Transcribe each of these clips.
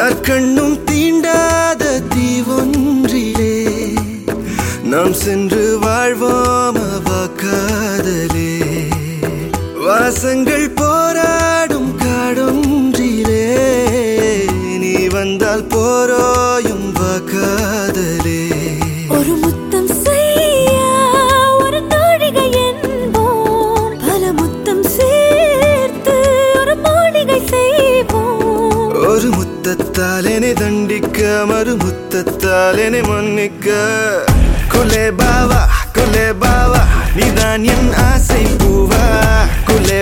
யாக்கண்ணும் தீண்டாத தீவொன்றிலே? நாம் சென்று வாழ்வோம் காதலே. வாசங்கள் போராடும் காடொன்றிலே. நீ வந்தால் போரோயும் காதலே. ஒரு முத்து என்னை தண்டிக்க மறுமுத்தத்தால் என்னை மன்னிக்க. குலே பாவா குலே பாவா நீதான் என் ஆசை பூவா. குலே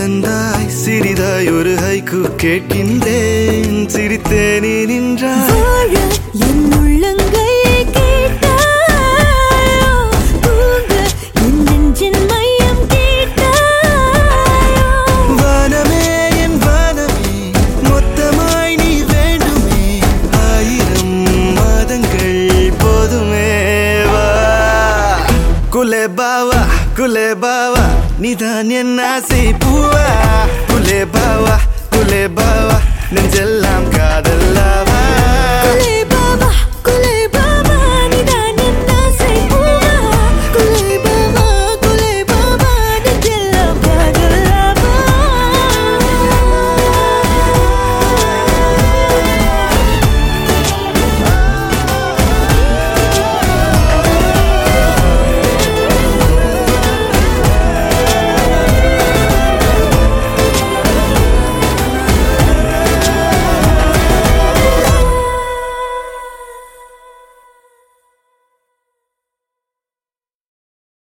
தந்தாய் சிறிதாய் ஒரு ஹைக்கு கேட்கின்றேன். சிரித்தேனே நின்றாய். என் உள்ளங்கை Kulebaba कुले बावा निदानयना से पुवा। कुले बावा कुले बावा निन्जेल